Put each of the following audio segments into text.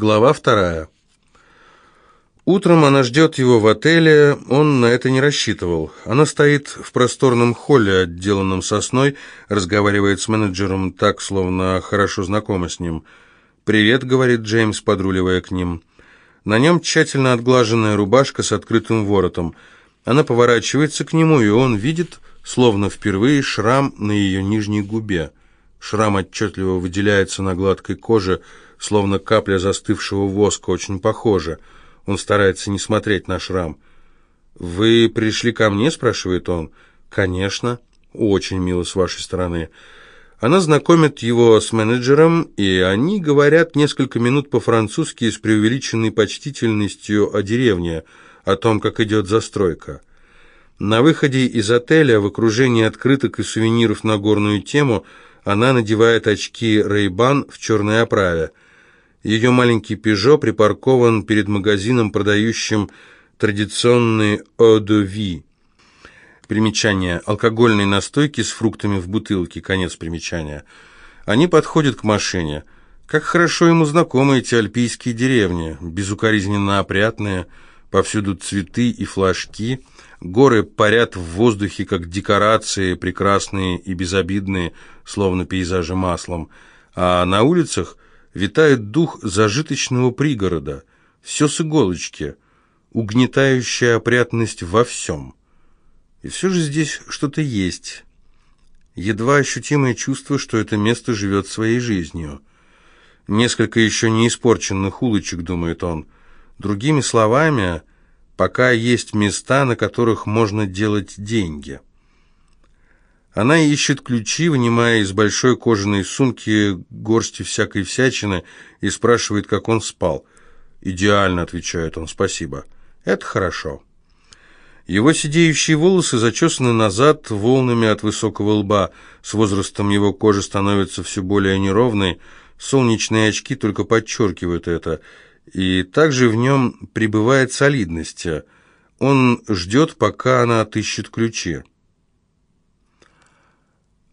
Глава вторая. Утром она ждет его в отеле, он на это не рассчитывал. Она стоит в просторном холле, отделанном сосной, разговаривает с менеджером так, словно хорошо знакома с ним. «Привет», — говорит Джеймс, подруливая к ним. На нем тщательно отглаженная рубашка с открытым воротом. Она поворачивается к нему, и он видит, словно впервые, шрам на ее нижней губе. Шрам отчетливо выделяется на гладкой коже, словно капля застывшего воска, очень похоже. Он старается не смотреть на шрам. «Вы пришли ко мне?» – спрашивает он. «Конечно. Очень мило с вашей стороны». Она знакомит его с менеджером, и они говорят несколько минут по-французски с преувеличенной почтительностью о деревне, о том, как идет застройка. На выходе из отеля в окружении открыток и сувениров на горную тему – она надевает очки Ray-Ban в черной оправе. Ее маленький «Пежо» припаркован перед магазином, продающим традиционные «Eau de vie». Примечание. Алкогольные настойки с фруктами в бутылке. Конец примечания. Они подходят к машине. Как хорошо ему знакомы эти альпийские деревни. Безукоризненно опрятные, повсюду цветы и флажки – Горы парят в воздухе, как декорации, прекрасные и безобидные, словно пейзажи маслом. А на улицах витает дух зажиточного пригорода. Все с иголочки, угнетающая опрятность во всем. И все же здесь что-то есть. Едва ощутимое чувство, что это место живет своей жизнью. Несколько еще не испорченных улочек, думает он. Другими словами пока есть места, на которых можно делать деньги. Она ищет ключи, вынимая из большой кожаной сумки горсти всякой всячины и спрашивает, как он спал. «Идеально», — отвечает он, — «спасибо». «Это хорошо». Его сидеющие волосы зачесаны назад волнами от высокого лба. С возрастом его кожа становится все более неровной. Солнечные очки только подчеркивают это — и также в нем пребывает солидность. Он ждет, пока она отыщет ключи.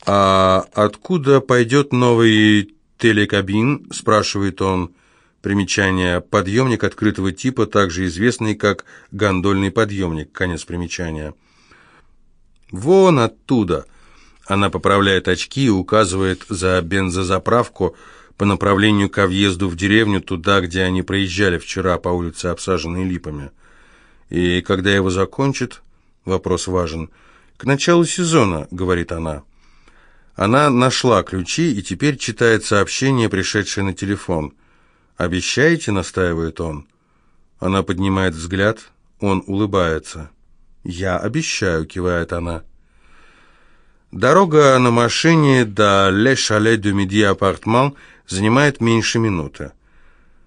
«А откуда пойдет новый телекабин?» – спрашивает он. Примечание. Подъемник открытого типа, также известный как гондольный подъемник. Конец примечания. «Вон оттуда!» Она поправляет очки и указывает за бензозаправку – по направлению ко въезду в деревню, туда, где они проезжали вчера по улице, обсаженной липами. И когда его закончат, вопрос важен, к началу сезона, говорит она. Она нашла ключи и теперь читает сообщение, пришедшее на телефон. «Обещаете?» — настаивает он. Она поднимает взгляд, он улыбается. «Я обещаю», — кивает она. Дорога на машине до Ле Занимает меньше минуты.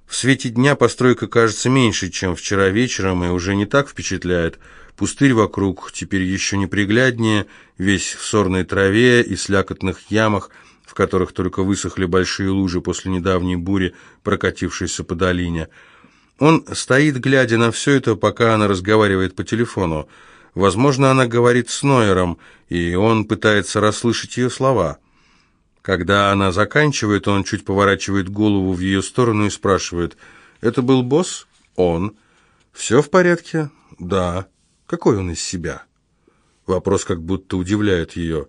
В свете дня постройка кажется меньше, чем вчера вечером, и уже не так впечатляет. Пустырь вокруг теперь еще непригляднее, весь в сорной траве и слякотных ямах, в которых только высохли большие лужи после недавней бури, прокатившейся по долине. Он стоит, глядя на все это, пока она разговаривает по телефону. Возможно, она говорит с Нойером, и он пытается расслышать ее слова. Когда она заканчивает, он чуть поворачивает голову в ее сторону и спрашивает, «Это был босс?» «Он». «Все в порядке?» «Да». «Какой он из себя?» Вопрос как будто удивляет ее.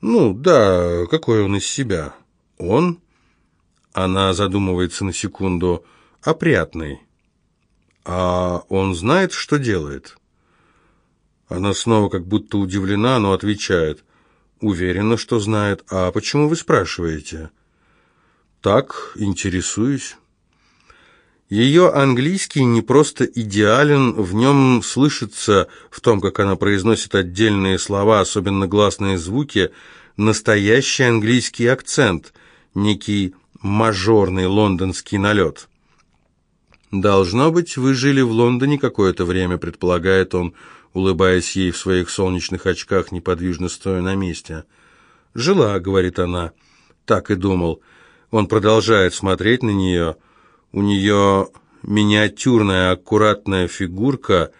«Ну, да, какой он из себя?» «Он?» Она задумывается на секунду. «Опрятный». «А он знает, что делает?» Она снова как будто удивлена, но отвечает. Уверена, что знает. А почему вы спрашиваете? Так, интересуюсь. Ее английский не просто идеален, в нем слышится, в том, как она произносит отдельные слова, особенно гласные звуки, настоящий английский акцент, некий мажорный лондонский налет. «Должно быть, вы жили в Лондоне какое-то время», предполагает он, — улыбаясь ей в своих солнечных очках, неподвижно стоя на месте. «Жила», — говорит она. «Так и думал». Он продолжает смотреть на нее. У нее миниатюрная, аккуратная фигурка,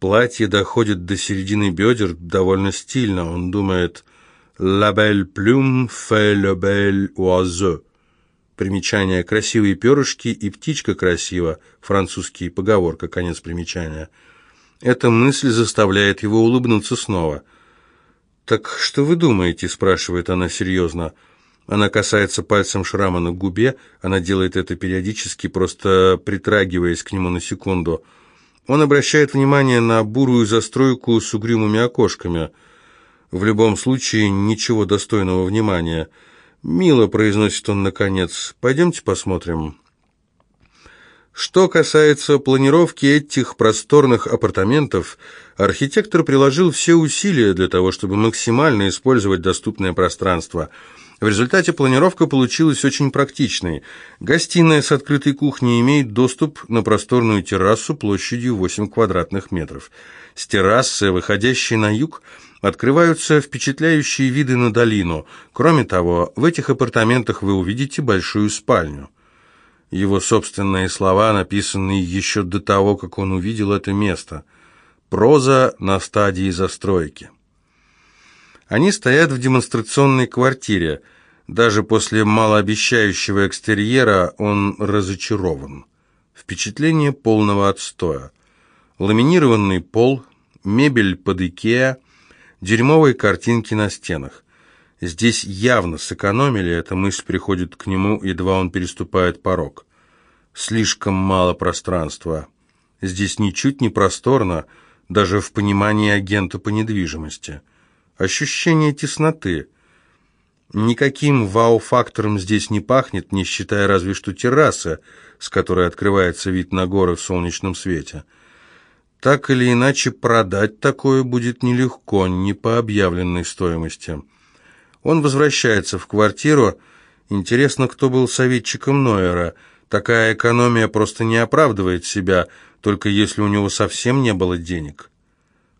платье доходит до середины бедер, довольно стильно. Он думает «La belle plume fait le bel oiseau». Примечание «красивые перышки» и «птичка красива» французский поговорка, конец примечания. Эта мысль заставляет его улыбнуться снова. «Так что вы думаете?» – спрашивает она серьезно. Она касается пальцем шрама на губе, она делает это периодически, просто притрагиваясь к нему на секунду. Он обращает внимание на бурую застройку с угрюмыми окошками. В любом случае, ничего достойного внимания – «Мило», — произносит он наконец, — «пойдемте посмотрим». Что касается планировки этих просторных апартаментов, архитектор приложил все усилия для того, чтобы максимально использовать доступное пространство. В результате планировка получилась очень практичной. Гостиная с открытой кухней имеет доступ на просторную террасу площадью 8 квадратных метров. С террасы, выходящей на юг, открываются впечатляющие виды на долину. Кроме того, в этих апартаментах вы увидите большую спальню. Его собственные слова, написанные еще до того, как он увидел это место. Проза на стадии застройки. Они стоят в демонстрационной квартире. Даже после малообещающего экстерьера он разочарован. Впечатление полного отстоя. Ламинированный пол, мебель под Икеа, дерьмовые картинки на стенах. Здесь явно сэкономили, эта мысль приходит к нему, едва он переступает порог. Слишком мало пространства. Здесь ничуть не просторно, даже в понимании агента по недвижимости. Ощущение тесноты. Никаким вау-фактором здесь не пахнет, не считая разве что террасы, с которой открывается вид на горы в солнечном свете. Так или иначе, продать такое будет нелегко, не по объявленной стоимости. Он возвращается в квартиру. Интересно, кто был советчиком Нойера. Такая экономия просто не оправдывает себя, только если у него совсем не было денег.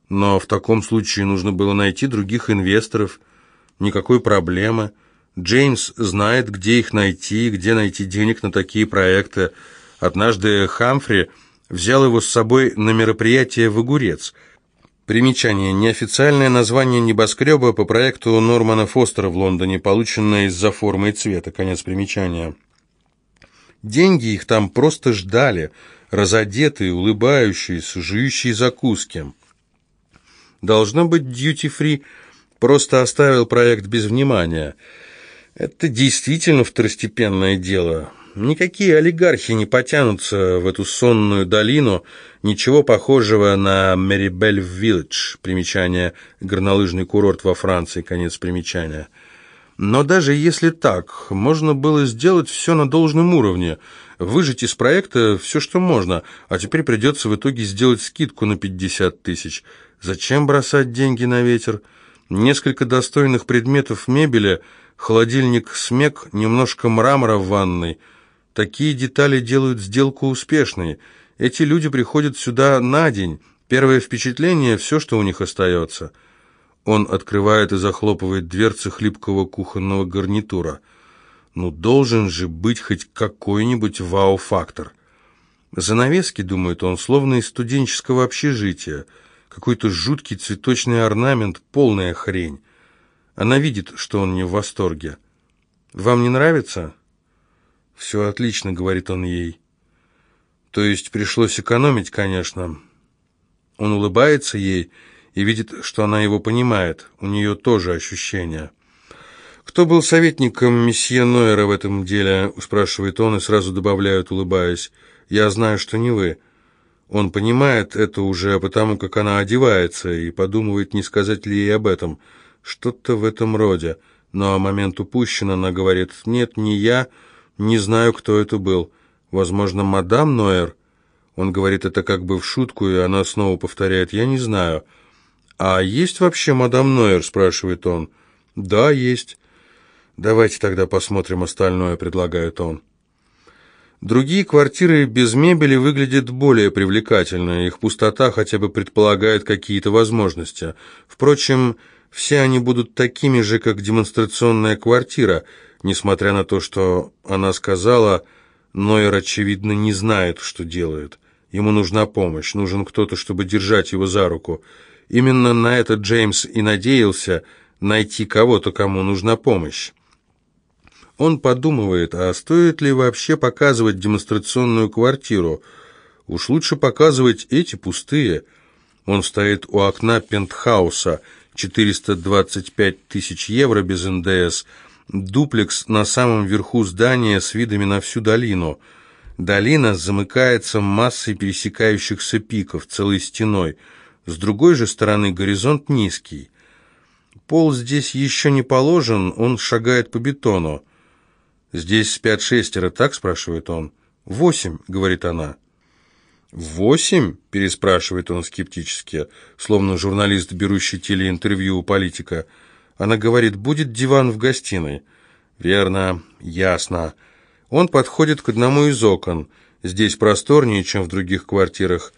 Но в таком случае нужно было найти других инвесторов. Никакой проблемы. Джеймс знает, где их найти, где найти денег на такие проекты. Однажды Хамфри взял его с собой на мероприятие в Огурец. Примечание. Неофициальное название небоскреба по проекту Нормана Фостера в Лондоне, полученное из-за формы и цвета. Конец примечания. Деньги их там просто ждали, разодетые, улыбающиеся, жующие закуски. Должно быть, дьюти-фри просто оставил проект без внимания. Это действительно второстепенное дело. Никакие олигархи не потянутся в эту сонную долину, ничего похожего на Мерибель-Виллидж, примечание «Горнолыжный курорт во Франции», конец примечания. Но даже если так, можно было сделать все на должном уровне, выжать из проекта все, что можно, а теперь придется в итоге сделать скидку на 50 тысяч. Зачем бросать деньги на ветер? Несколько достойных предметов мебели, холодильник смек, немножко мрамора в ванной – Такие детали делают сделку успешной. Эти люди приходят сюда на день. Первое впечатление – все, что у них остается. Он открывает и захлопывает дверцы хлипкого кухонного гарнитура. Ну, должен же быть хоть какой-нибудь вау-фактор. Занавески, думает он, словно из студенческого общежития. Какой-то жуткий цветочный орнамент, полная хрень. Она видит, что он не в восторге. «Вам не нравится?» «Все отлично», — говорит он ей. «То есть пришлось экономить, конечно». Он улыбается ей и видит, что она его понимает. У нее тоже ощущения. «Кто был советником месье Нойера в этом деле?» — спрашивает он и сразу добавляет, улыбаясь. «Я знаю, что не вы». Он понимает это уже потому, как она одевается, и подумывает, не сказать ли ей об этом. Что-то в этом роде. Но момент упущен, она говорит, «Нет, не я», не знаю, кто это был. Возможно, мадам Нойер? Он говорит это как бы в шутку, и она снова повторяет, я не знаю. «А есть вообще мадам Нойер?» – спрашивает он. «Да, есть». «Давайте тогда посмотрим остальное», – предлагает он. Другие квартиры без мебели выглядят более привлекательно, их пустота хотя бы предполагает какие-то возможности. Впрочем, все они будут такими же, как демонстрационная квартира – Несмотря на то, что она сказала, Нойер, очевидно, не знает, что делает. Ему нужна помощь, нужен кто-то, чтобы держать его за руку. Именно на это Джеймс и надеялся найти кого-то, кому нужна помощь. Он подумывает, а стоит ли вообще показывать демонстрационную квартиру? Уж лучше показывать эти пустые. Он стоит у окна пентхауса, 425 тысяч евро без НДС, дуплекс на самом верху здания с видами на всю долину. Долина замыкается массой пересекающихся пиков, целой стеной. С другой же стороны горизонт низкий. Пол здесь еще не положен, он шагает по бетону. «Здесь спят шестеро, так?» – спрашивает он. «Восемь», – говорит она. «Восемь?» – переспрашивает он скептически, словно журналист, берущий телеинтервью у политика. Она говорит, будет диван в гостиной. «Верно, ясно». Он подходит к одному из окон. Здесь просторнее, чем в других квартирах.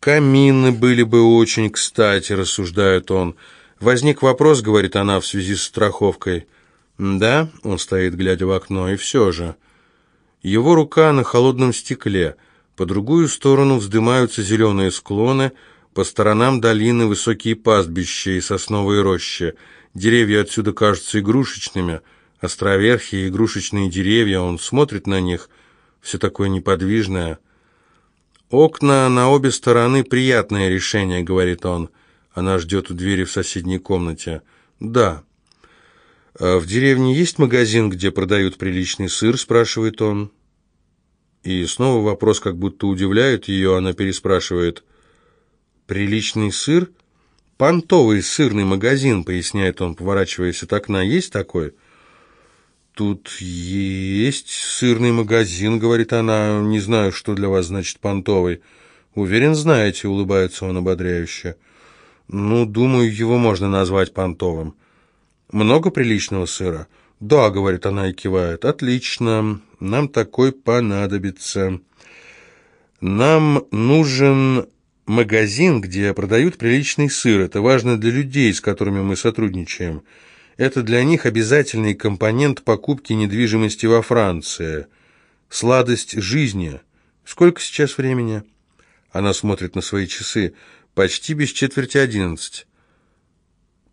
«Камины были бы очень кстати», – рассуждает он. «Возник вопрос», – говорит она в связи с страховкой. «Да», – он стоит, глядя в окно, – «и все же». Его рука на холодном стекле – по другую сторону вздымаются зеленые склоны, по сторонам долины высокие пастбища и сосновые рощи. Деревья отсюда кажутся игрушечными, островерхие игрушечные деревья, он смотрит на них, все такое неподвижное. «Окна на обе стороны — приятное решение», — говорит он. Она ждет у двери в соседней комнате. «Да». «А «В деревне есть магазин, где продают приличный сыр?» — спрашивает он. И снова вопрос как будто удивляет ее, она переспрашивает. «Приличный сыр?» «Понтовый сырный магазин», — поясняет он, поворачиваясь от окна. «Есть такой?» «Тут есть сырный магазин», — говорит она. «Не знаю, что для вас значит понтовый». «Уверен, знаете», — улыбается он ободряюще. «Ну, думаю, его можно назвать понтовым». «Много приличного сыра?» «Да», — говорит она и кивает. «Отлично нам такой понадобится. Нам нужен магазин, где продают приличный сыр. Это важно для людей, с которыми мы сотрудничаем. Это для них обязательный компонент покупки недвижимости во Франции. Сладость жизни. Сколько сейчас времени? Она смотрит на свои часы. Почти без четверти одиннадцать.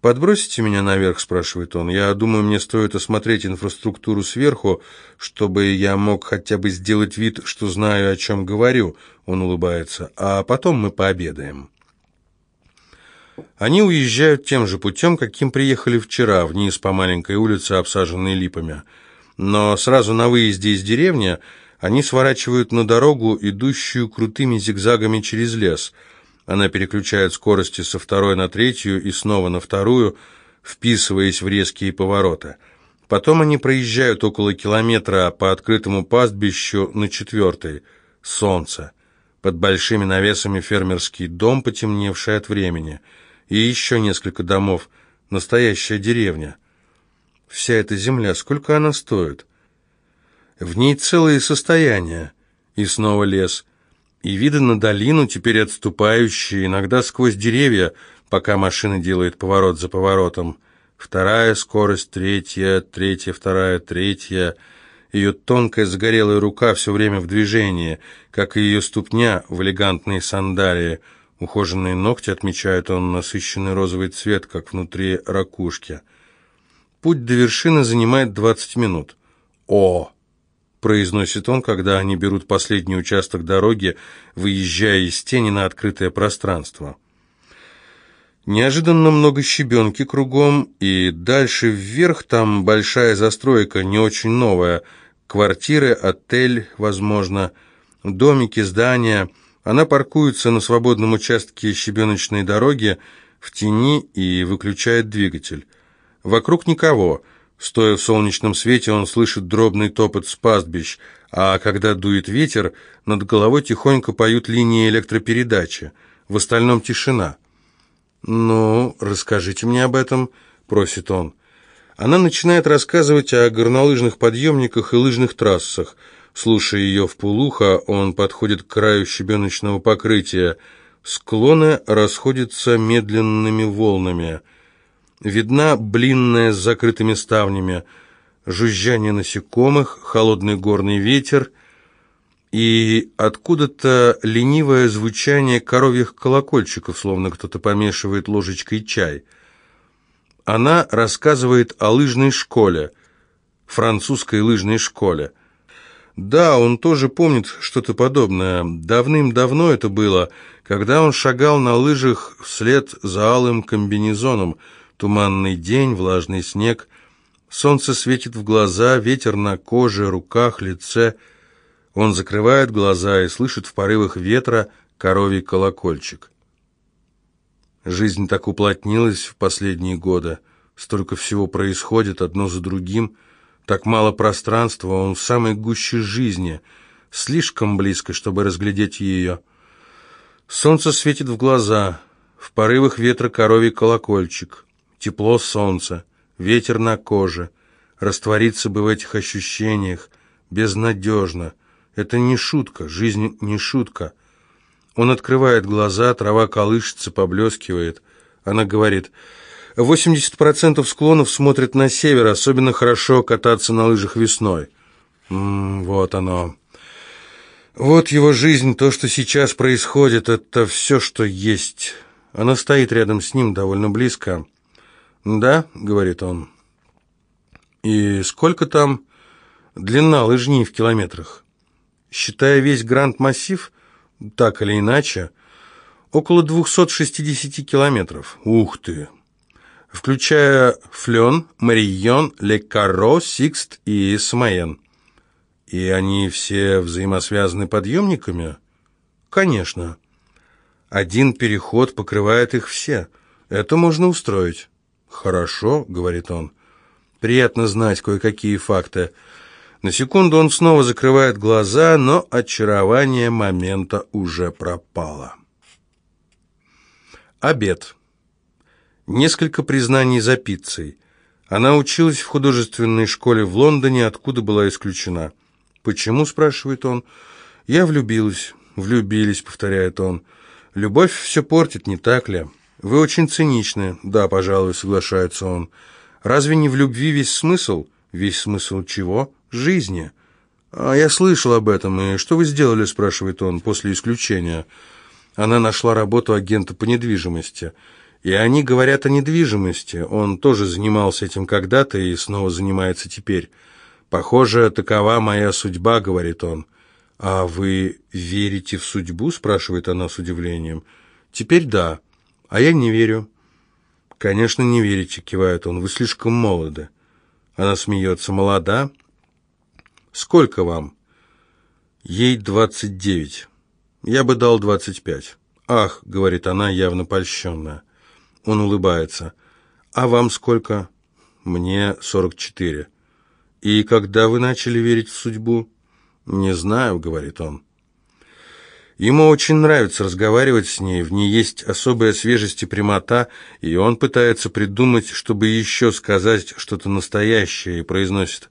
«Подбросите меня наверх?» – спрашивает он. «Я думаю, мне стоит осмотреть инфраструктуру сверху, чтобы я мог хотя бы сделать вид, что знаю, о чем говорю», – он улыбается. «А потом мы пообедаем». Они уезжают тем же путем, каким приехали вчера, вниз по маленькой улице, обсаженной липами. Но сразу на выезде из деревни они сворачивают на дорогу, идущую крутыми зигзагами через лес – она переключает скорости со второй на третью и снова на вторую, вписываясь в резкие повороты. Потом они проезжают около километра по открытому пастбищу на четвертой. Солнце. Под большими навесами фермерский дом, потемневший от времени. И еще несколько домов. Настоящая деревня. Вся эта земля, сколько она стоит? В ней целые состояния. И снова лес и виды на долину, теперь отступающие, иногда сквозь деревья, пока машина делает поворот за поворотом. Вторая скорость, третья, третья, вторая, третья. Ее тонкая загорелая рука все время в движении, как и ее ступня в элегантные сандалии. Ухоженные ногти отмечают он насыщенный розовый цвет, как внутри ракушки. Путь до вершины занимает 20 минут. О! Произносит он, когда они берут последний участок дороги, выезжая из тени на открытое пространство. Неожиданно много щебенки кругом, и дальше вверх там большая застройка, не очень новая. Квартиры, отель, возможно, домики, здания. Она паркуется на свободном участке щебеночной дороги в тени и выключает двигатель. Вокруг никого – Стоя в солнечном свете, он слышит дробный топот с пастбищ, а когда дует ветер, над головой тихонько поют линии электропередачи. В остальном тишина. «Ну, расскажите мне об этом», — просит он. Она начинает рассказывать о горнолыжных подъемниках и лыжных трассах. Слушая ее в полухо, он подходит к краю щебеночного покрытия. Склоны расходятся медленными волнами — Видна блинная с закрытыми ставнями, жужжание насекомых, холодный горный ветер и откуда-то ленивое звучание коровьих колокольчиков, словно кто-то помешивает ложечкой чай. Она рассказывает о лыжной школе. французской лыжной школе. Да, он тоже помнит что-то подобное. Давным-давно это было, когда он шагал на лыжах вслед за алым комбинезоном. Туманный день, влажный снег. Солнце светит в глаза, ветер на коже, руках, лице. Он закрывает глаза и слышит в порывах ветра коровий колокольчик. Жизнь так уплотнилась в последние годы. Столько всего происходит одно за другим. Так мало пространства, он в самой гуще жизни, слишком близко, чтобы разглядеть ее. Солнце светит в глаза, в порывах ветра коровий колокольчик, тепло солнца, ветер на коже. Раствориться бы в этих ощущениях безнадежно. Это не шутка, жизнь не шутка. Он открывает глаза, трава колышется, поблескивает. Она говорит... 80% склонов смотрят на север, особенно хорошо кататься на лыжах весной. М -м, вот оно. Вот его жизнь, то, что сейчас происходит, это все, что есть. Она стоит рядом с ним, довольно близко. «Да», — говорит он. «И сколько там длина лыжни в километрах?» «Считая весь Гранд-массив, так или иначе, около 260 километров. Ух ты!» включая Флен, Марийон, Ле-Карро, Сикст и Смоен. И они все взаимосвязаны подъемниками? Конечно. Один переход покрывает их все. Это можно устроить. Хорошо, говорит он. Приятно знать кое-какие факты. На секунду он снова закрывает глаза, но очарование момента уже пропало. Обед. Несколько признаний за пиццей. Она училась в художественной школе в Лондоне, откуда была исключена. «Почему?» – спрашивает он. «Я влюбилась». «Влюбились», – повторяет он. «Любовь все портит, не так ли?» «Вы очень циничны». «Да, пожалуй», – соглашается он. «Разве не в любви весь смысл?» «Весь смысл чего?» «Жизни». «А я слышал об этом, и что вы сделали?» – спрашивает он, после исключения. Она нашла работу агента по недвижимости – и они говорят о недвижимости. Он тоже занимался этим когда-то и снова занимается теперь. «Похоже, такова моя судьба», — говорит он. «А вы верите в судьбу?» — спрашивает она с удивлением. «Теперь да, а я не верю». «Конечно, не верите», — кивает он. «Вы слишком молоды». Она смеется. «Молода?» «Сколько вам?» «Ей двадцать девять. Я бы дал двадцать пять». «Ах», — говорит она, явно польщенная. Он улыбается. «А вам сколько?» «Мне сорок четыре». «И когда вы начали верить в судьбу?» «Не знаю», — говорит он. Ему очень нравится разговаривать с ней, в ней есть особая свежесть и прямота, и он пытается придумать, чтобы еще сказать что-то настоящее, и произносит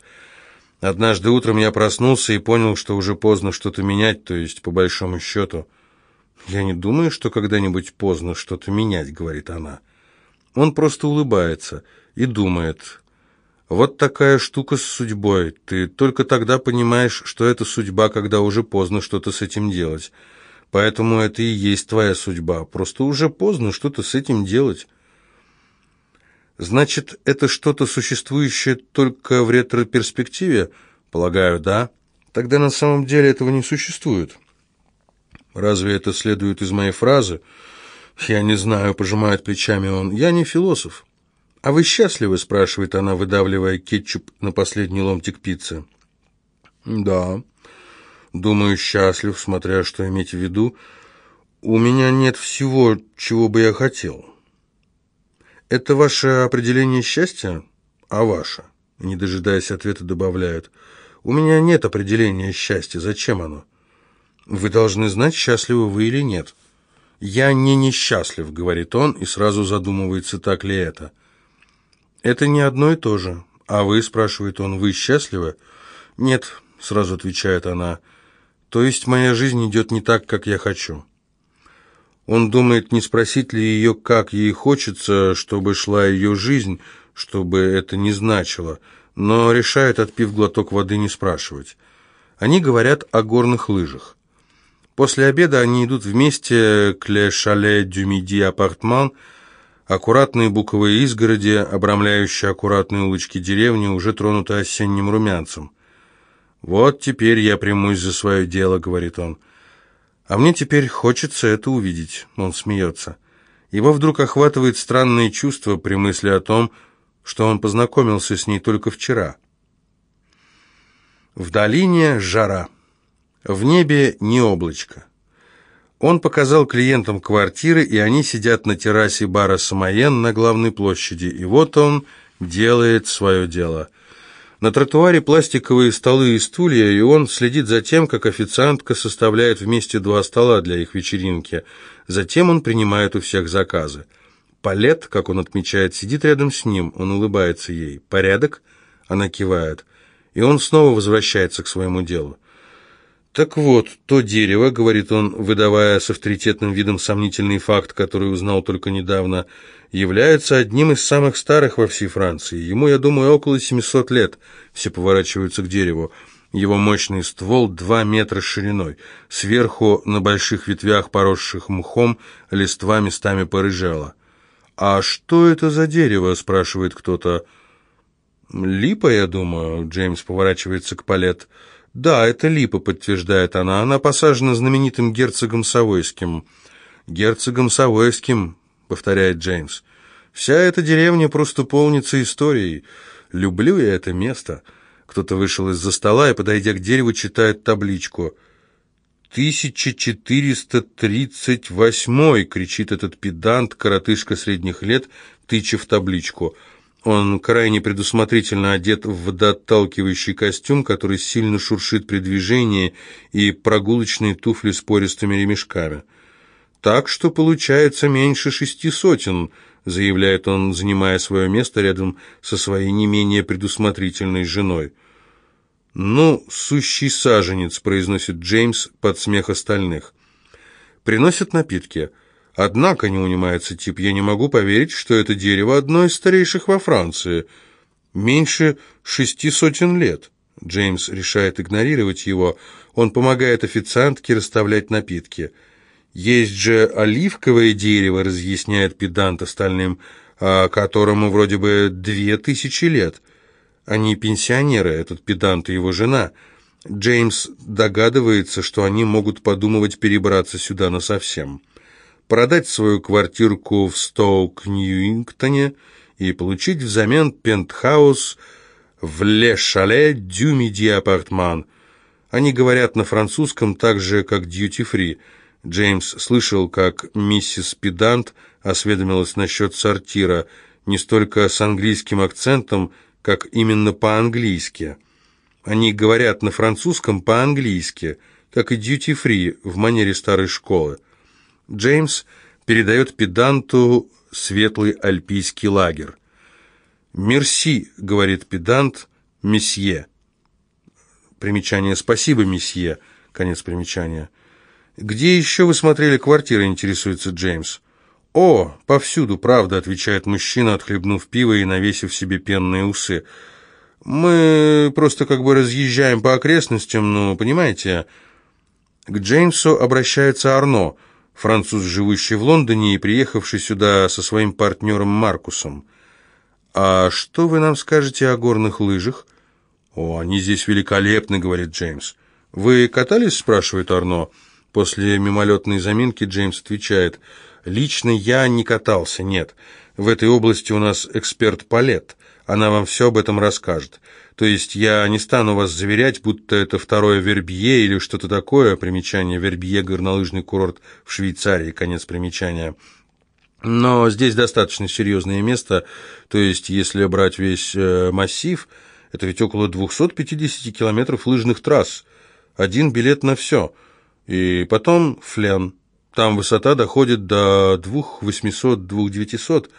«Однажды утром я проснулся и понял, что уже поздно что-то менять, то есть по большому счету». «Я не думаю, что когда-нибудь поздно что-то менять», — говорит она. Он просто улыбается и думает, «Вот такая штука с судьбой. Ты только тогда понимаешь, что это судьба, когда уже поздно что-то с этим делать. Поэтому это и есть твоя судьба. Просто уже поздно что-то с этим делать». «Значит, это что-то существующее только в ретроперспективе?» «Полагаю, да. Тогда на самом деле этого не существует». Разве это следует из моей фразы? Я не знаю, пожимает плечами он. Я не философ. А вы счастливы? спрашивает она, выдавливая кетчуп на последний ломтик пиццы. Да. Думаю, счастлив, смотря что иметь в виду. У меня нет всего, чего бы я хотел. Это ваше определение счастья? А ваше? Не дожидаясь ответа, добавляют. У меня нет определения счастья. Зачем оно? Вы должны знать, счастливы вы или нет. Я не несчастлив, говорит он, и сразу задумывается, так ли это. Это не одно и то же. А вы, спрашивает он, вы счастливы? Нет, сразу отвечает она. То есть моя жизнь идет не так, как я хочу. Он думает, не спросить ли ее, как ей хочется, чтобы шла ее жизнь, чтобы это не значило, но решает, отпив глоток воды, не спрашивать. Они говорят о горных лыжах. После обеда они идут вместе к Ле Шале дю Миди Апартман. Аккуратные буковые изгороди, обрамляющие аккуратные улочки деревни, уже тронуты осенним румянцем. «Вот теперь я примусь за свое дело», — говорит он. «А мне теперь хочется это увидеть», — он смеется. Его вдруг охватывает странное чувство при мысли о том, что он познакомился с ней только вчера. В долине жара. В небе не облачко. Он показал клиентам квартиры, и они сидят на террасе бара «Самоен» на главной площади. И вот он делает свое дело. На тротуаре пластиковые столы и стулья, и он следит за тем, как официантка составляет вместе два стола для их вечеринки. Затем он принимает у всех заказы. Палет, как он отмечает, сидит рядом с ним. Он улыбается ей. «Порядок?» Она кивает и он снова возвращается к своему делу. «Так вот, то дерево, — говорит он, выдавая с авторитетным видом сомнительный факт, который узнал только недавно, — является одним из самых старых во всей Франции. Ему, я думаю, около 700 лет. Все поворачиваются к дереву. Его мощный ствол два метра шириной. Сверху, на больших ветвях, поросших мхом, листва местами порыжала. «А что это за дерево?» — спрашивает кто-то. «Липа, я думаю», — Джеймс поворачивается к Палет. «Да, это липа», — подтверждает она. «Она посажена знаменитым герцогом Савойским». «Герцогом Савойским», — повторяет Джеймс. «Вся эта деревня просто полнится историей. Люблю я это место». Кто-то вышел из-за стола и, подойдя к дереву, читает табличку. «1438!» — кричит этот педант, коротышка средних лет, тыча в табличку — он крайне предусмотрительно одет в водоотталкивающий костюм, который сильно шуршит при движении, и прогулочные туфли с пористыми ремешками. «Так что получается меньше шести сотен», — заявляет он, занимая свое место рядом со своей не менее предусмотрительной женой. «Ну, сущий саженец», — произносит Джеймс под смех остальных. Приносят напитки — Однако, не унимается тип, я не могу поверить, что это дерево одно из старейших во Франции. Меньше шести сотен лет. Джеймс решает игнорировать его. Он помогает официантке расставлять напитки. Есть же оливковое дерево, разъясняет педант остальным, а которому вроде бы две тысячи лет. Они пенсионеры, этот педант и его жена. Джеймс догадывается, что они могут подумывать перебраться сюда насовсем продать свою квартирку в Стоук-Ньюингтоне и получить взамен пентхаус в Ле-Шале дю Миди Апартман. Они говорят на французском так же, как дьюти-фри. Джеймс слышал, как миссис Педант осведомилась насчет сортира, не столько с английским акцентом, как именно по-английски. Они говорят на французском по-английски, как и дьюти-фри в манере старой школы. Джеймс передает педанту светлый альпийский лагерь. «Мерси», — говорит педант, — «месье». Примечание «Спасибо, месье», конец примечания. «Где еще вы смотрели квартиры?» — интересуется Джеймс. «О, повсюду, правда», — отвечает мужчина, отхлебнув пиво и навесив себе пенные усы. «Мы просто как бы разъезжаем по окрестностям, ну, понимаете?» К Джеймсу обращается Арно — француз, живущий в Лондоне и приехавший сюда со своим партнером Маркусом. «А что вы нам скажете о горных лыжах?» «О, они здесь великолепны», — говорит Джеймс. «Вы катались?» — спрашивает Арно. После мимолетной заминки Джеймс отвечает. «Лично я не катался, нет. В этой области у нас эксперт Палет. Она вам все об этом расскажет. То есть я не стану вас заверять, будто это второе Вербье или что-то такое, примечание Вербье, горнолыжный курорт в Швейцарии, конец примечания. Но здесь достаточно серьезное место, то есть если брать весь э, массив, это ведь около 250 километров лыжных трасс, один билет на все. И потом Флен, там высота доходит до 2800-2900,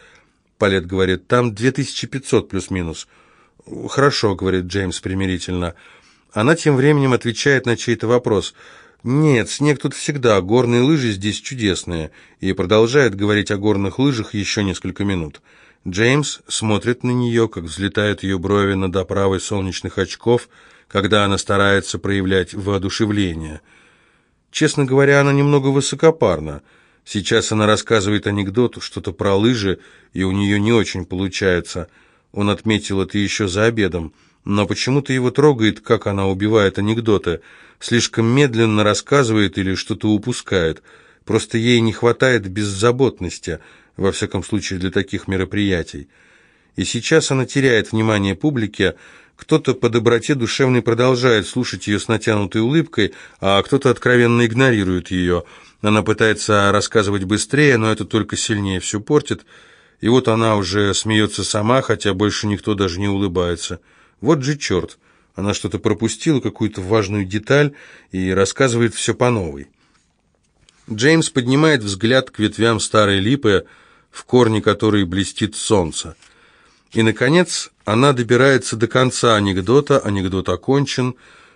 Палет говорит, там 2500 плюс-минус. «Хорошо», — говорит Джеймс примирительно. Она тем временем отвечает на чей-то вопрос. «Нет, снег тут всегда, горные лыжи здесь чудесные», и продолжает говорить о горных лыжах еще несколько минут. Джеймс смотрит на нее, как взлетают ее брови над оправой солнечных очков, когда она старается проявлять воодушевление. Честно говоря, она немного высокопарна. Сейчас она рассказывает анекдот, что-то про лыжи, и у нее не очень получается. Он отметил это еще за обедом. Но почему-то его трогает, как она убивает анекдоты. Слишком медленно рассказывает или что-то упускает. Просто ей не хватает беззаботности, во всяком случае для таких мероприятий. И сейчас она теряет внимание публики, кто-то по доброте душевной продолжает слушать ее с натянутой улыбкой, а кто-то откровенно игнорирует ее. Она пытается рассказывать быстрее, но это только сильнее все портит. И вот она уже смеется сама, хотя больше никто даже не улыбается. Вот же черт! Она что-то пропустила, какую-то важную деталь, и рассказывает все по новой. Джеймс поднимает взгляд к ветвям старой липы, в корне которой блестит солнце. И, наконец, она добирается до конца анекдота, анекдот окончен,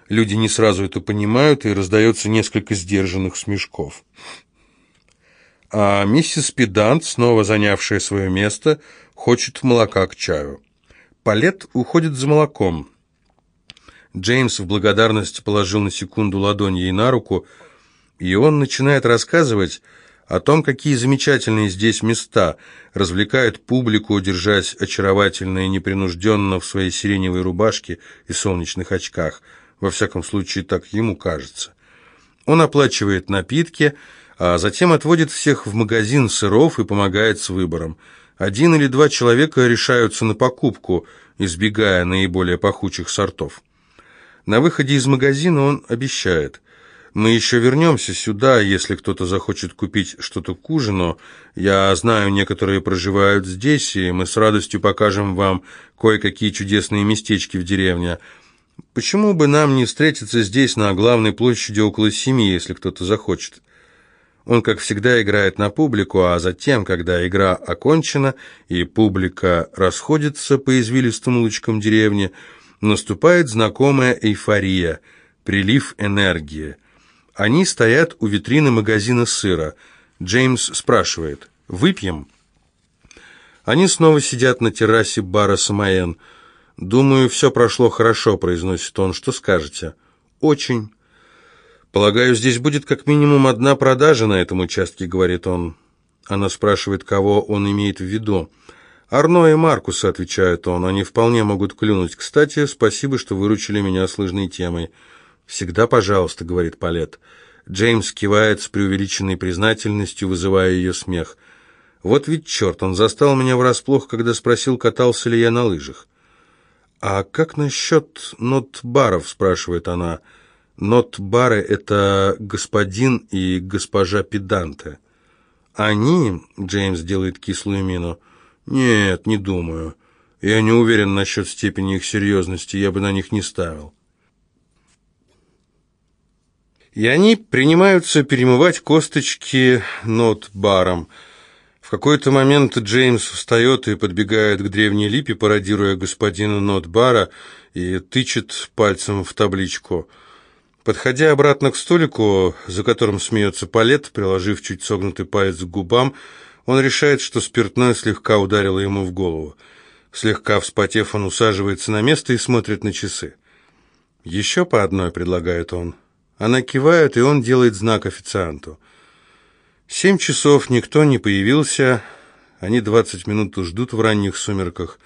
люди не сразу это понимают, и раздается несколько сдержанных смешков. А миссис Педант, снова занявшая свое место, хочет молока к чаю. Палет уходит за молоком. Джеймс в благодарность положил на секунду ладонь ей на руку, и он начинает рассказывать о том, какие замечательные здесь места, развлекают публику, держась очаровательно и непринужденно в своей сиреневой рубашке и солнечных очках. Во всяком случае, так ему кажется. Он оплачивает напитки, а затем отводит всех в магазин сыров и помогает с выбором. Один или два человека решаются на покупку, избегая наиболее пахучих сортов. На выходе из магазина он обещает – мы еще вернемся сюда, если кто-то захочет купить что-то к ужину. Я знаю, некоторые проживают здесь, и мы с радостью покажем вам кое-какие чудесные местечки в деревне. Почему бы нам не встретиться здесь, на главной площади около семи, если кто-то захочет?» Он, как всегда, играет на публику, а затем, когда игра окончена и публика расходится по извилистым улочкам деревни, наступает знакомая эйфория, прилив энергии – они стоят у витрины магазина сыра. Джеймс спрашивает, «Выпьем?» Они снова сидят на террасе бара «Самоен». «Думаю, все прошло хорошо», — произносит он. «Что скажете?» «Очень». «Полагаю, здесь будет как минимум одна продажа на этом участке», — говорит он. Она спрашивает, кого он имеет в виду. «Арно и Маркуса», — отвечает он, — «они вполне могут клюнуть. Кстати, спасибо, что выручили меня с лыжной темой». «Всегда пожалуйста», — говорит Палет. Джеймс кивает с преувеличенной признательностью, вызывая ее смех. «Вот ведь черт, он застал меня врасплох, когда спросил, катался ли я на лыжах». «А как насчет нот-баров?» — спрашивает она. «Нот-бары — это господин и госпожа Педанте». «Они?» — Джеймс делает кислую мину. «Нет, не думаю. Я не уверен насчет степени их серьезности, я бы на них не ставил». И они принимаются перемывать косточки нот-баром. В какой-то момент Джеймс встает и подбегает к древней липе, пародируя господина нот-бара, и тычет пальцем в табличку. Подходя обратно к столику, за которым смеется Палет, приложив чуть согнутый палец к губам, он решает, что спиртное слегка ударило ему в голову. Слегка вспотев, он усаживается на место и смотрит на часы. «Еще по одной», — предлагает он. Она кивает, и он делает знак официанту. Семь часов никто не появился, они двадцать минут ждут в ранних сумерках.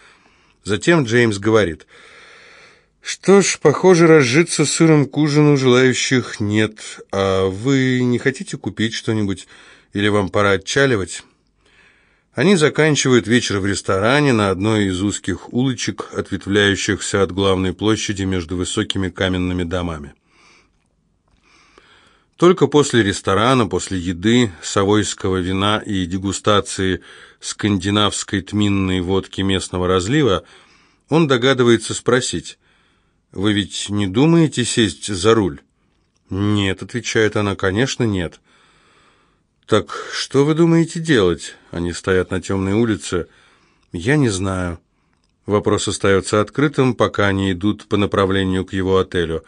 Затем Джеймс говорит, «Что ж, похоже, разжиться сыром к ужину желающих нет. А вы не хотите купить что-нибудь, или вам пора отчаливать?» Они заканчивают вечер в ресторане на одной из узких улочек, ответвляющихся от главной площади между высокими каменными домами. Только после ресторана, после еды, совойского вина и дегустации скандинавской тминной водки местного разлива, он догадывается спросить, «Вы ведь не думаете сесть за руль?» «Нет», — отвечает она, — «конечно нет». «Так что вы думаете делать?» Они стоят на темной улице. «Я не знаю». Вопрос остается открытым, пока они идут по направлению к его отелю.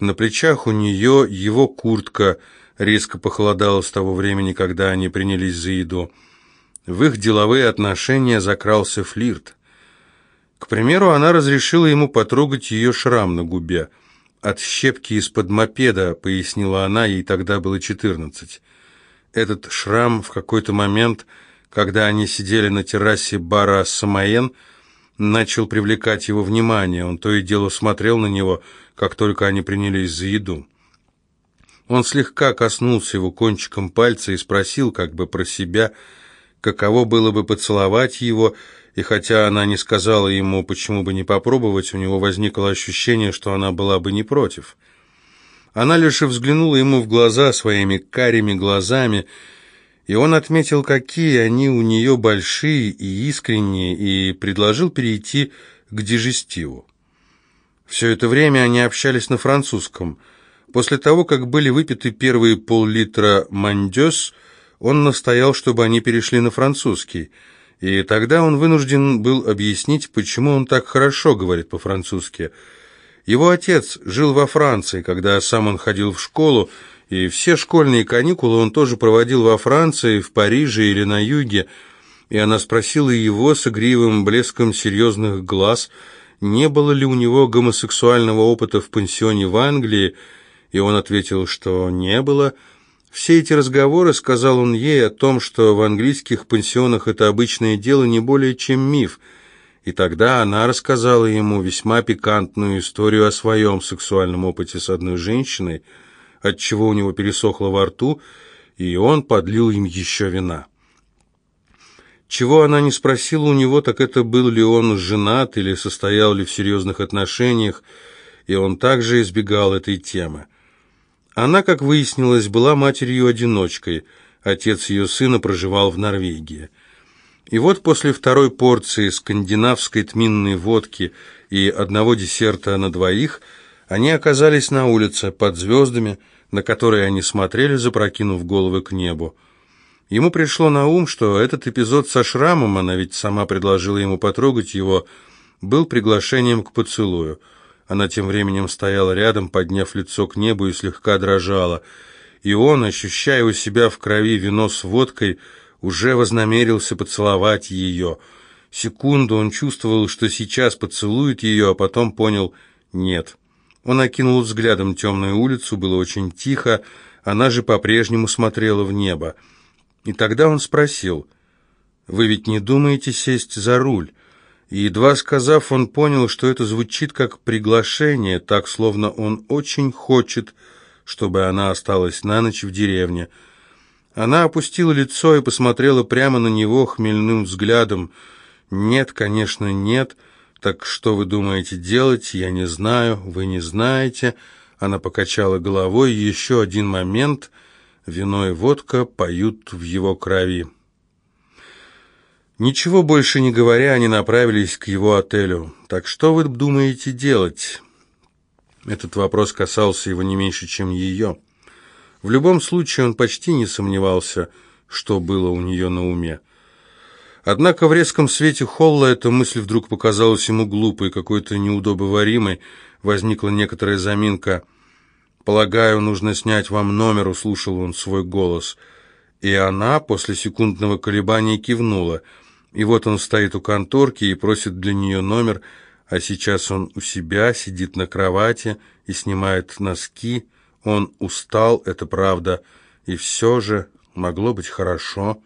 На плечах у нее его куртка, резко похолодала с того времени, когда они принялись за еду. В их деловые отношения закрался флирт. К примеру, она разрешила ему потрогать ее шрам на губе. «От щепки из-под мопеда», — пояснила она, ей тогда было четырнадцать. Этот шрам в какой-то момент, когда они сидели на террасе бара «Самоен», начал привлекать его внимание. Он то и дело смотрел на него, как только они принялись за еду. Он слегка коснулся его кончиком пальца и спросил как бы про себя, каково было бы поцеловать его, и хотя она не сказала ему, почему бы не попробовать, у него возникло ощущение, что она была бы не против. Она лишь взглянула ему в глаза своими карими глазами, и он отметил, какие они у нее большие и искренние, и предложил перейти к дежестиву. Все это время они общались на французском – После того, как были выпиты первые пол-литра «Мандёс», он настоял, чтобы они перешли на французский, и тогда он вынужден был объяснить, почему он так хорошо говорит по-французски. Его отец жил во Франции, когда сам он ходил в школу, и все школьные каникулы он тоже проводил во Франции, в Париже или на юге, и она спросила его с игривым блеском серьезных глаз, не было ли у него гомосексуального опыта в пансионе в Англии, и он ответил, что не было. Все эти разговоры, сказал он ей, о том, что в английских пансионах это обычное дело не более чем миф. И тогда она рассказала ему весьма пикантную историю о своем сексуальном опыте с одной женщиной, от чего у него пересохло во рту, и он подлил им еще вина. Чего она не спросила у него, так это был ли он женат или состоял ли в серьезных отношениях, и он также избегал этой темы. Она, как выяснилось, была матерью-одиночкой. Отец ее сына проживал в Норвегии. И вот после второй порции скандинавской тминной водки и одного десерта на двоих они оказались на улице под звездами, на которые они смотрели, запрокинув головы к небу. Ему пришло на ум, что этот эпизод со шрамом, она ведь сама предложила ему потрогать его, был приглашением к поцелую – она тем временем стояла рядом, подняв лицо к небу и слегка дрожала. И он, ощущая у себя в крови вино с водкой, уже вознамерился поцеловать ее. Секунду он чувствовал, что сейчас поцелует ее, а потом понял «нет». Он окинул взглядом темную улицу, было очень тихо, она же по-прежнему смотрела в небо. И тогда он спросил, «Вы ведь не думаете сесть за руль?» Едва сказав, он понял, что это звучит как приглашение, так, словно он очень хочет, чтобы она осталась на ночь в деревне. Она опустила лицо и посмотрела прямо на него хмельным взглядом. «Нет, конечно, нет. Так что вы думаете делать? Я не знаю. Вы не знаете». Она покачала головой. Еще один момент. Вино и водка поют в его крови. Ничего больше не говоря, они направились к его отелю. «Так что вы думаете делать?» Этот вопрос касался его не меньше, чем ее. В любом случае он почти не сомневался, что было у нее на уме. Однако в резком свете холла эта мысль вдруг показалась ему глупой, какой-то неудобоваримой. Возникла некоторая заминка. «Полагаю, нужно снять вам номер», — услышал он свой голос. И она после секундного колебания кивнула — и вот он стоит у конторки и просит для нее номер, а сейчас он у себя, сидит на кровати и снимает носки. Он устал, это правда, и все же могло быть хорошо.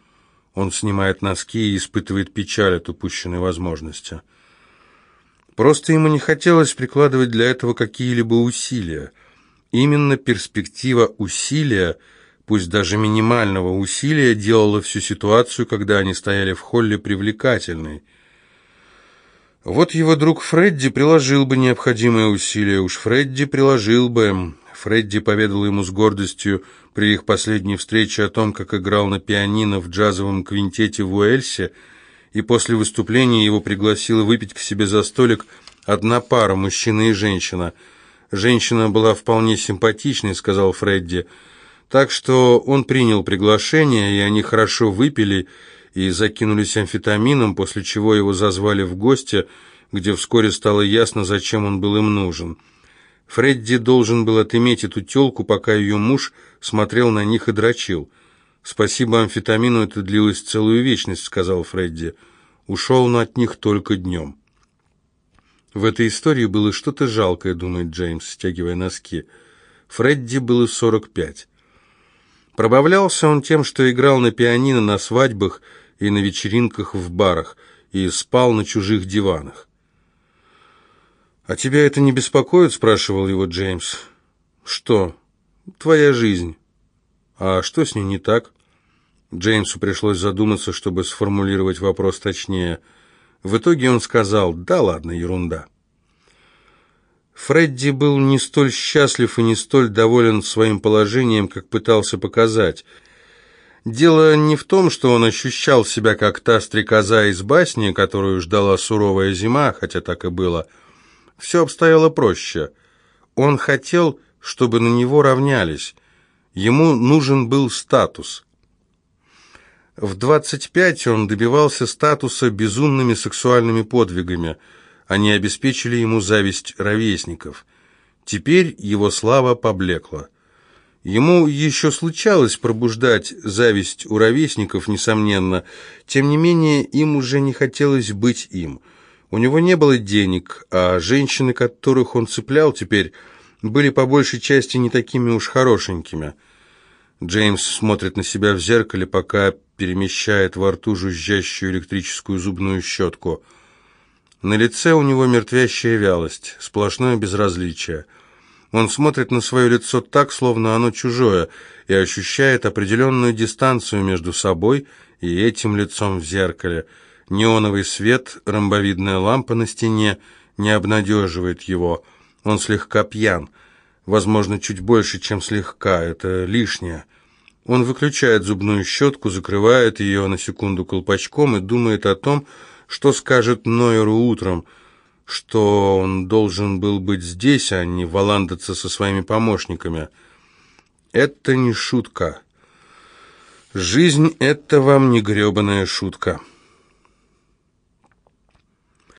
Он снимает носки и испытывает печаль от упущенной возможности. Просто ему не хотелось прикладывать для этого какие-либо усилия. Именно перспектива усилия – пусть даже минимального усилия, делала всю ситуацию, когда они стояли в холле, привлекательной. Вот его друг Фредди приложил бы необходимые усилия, уж Фредди приложил бы. Фредди поведал ему с гордостью при их последней встрече о том, как играл на пианино в джазовом квинтете в Уэльсе, и после выступления его пригласила выпить к себе за столик одна пара, мужчина и женщина. «Женщина была вполне симпатичной», — сказал Фредди, — так что он принял приглашение, и они хорошо выпили и закинулись амфетамином, после чего его зазвали в гости, где вскоре стало ясно, зачем он был им нужен. Фредди должен был отыметь эту тёлку, пока ее муж смотрел на них и дрочил. «Спасибо амфетамину, это длилось целую вечность», — сказал Фредди. «Ушел он от них только днем». В этой истории было что-то жалкое, думает Джеймс, стягивая носки. Фредди было сорок пять. Пробавлялся он тем, что играл на пианино на свадьбах и на вечеринках в барах, и спал на чужих диванах. «А тебя это не беспокоит?» — спрашивал его Джеймс. «Что? Твоя жизнь. А что с ней не так?» Джеймсу пришлось задуматься, чтобы сформулировать вопрос точнее. В итоге он сказал «Да ладно, ерунда». Фредди был не столь счастлив и не столь доволен своим положением, как пытался показать. Дело не в том, что он ощущал себя как та стрекоза из басни, которую ждала суровая зима, хотя так и было. Все обстояло проще. Он хотел, чтобы на него равнялись. Ему нужен был статус. В 25 он добивался статуса безумными сексуальными подвигами – они обеспечили ему зависть ровесников. Теперь его слава поблекла. Ему еще случалось пробуждать зависть у ровесников, несомненно, тем не менее им уже не хотелось быть им. У него не было денег, а женщины, которых он цеплял теперь, были по большей части не такими уж хорошенькими. Джеймс смотрит на себя в зеркале, пока перемещает во рту жужжащую электрическую зубную щетку – на лице у него мертвящая вялость, сплошное безразличие. Он смотрит на свое лицо так, словно оно чужое, и ощущает определенную дистанцию между собой и этим лицом в зеркале. Неоновый свет, ромбовидная лампа на стене не обнадеживает его. Он слегка пьян. Возможно, чуть больше, чем слегка. Это лишнее. Он выключает зубную щетку, закрывает ее на секунду колпачком и думает о том, что скажет Нойеру утром? Что он должен был быть здесь, а не валандаться со своими помощниками? Это не шутка. Жизнь — это вам не гребаная шутка.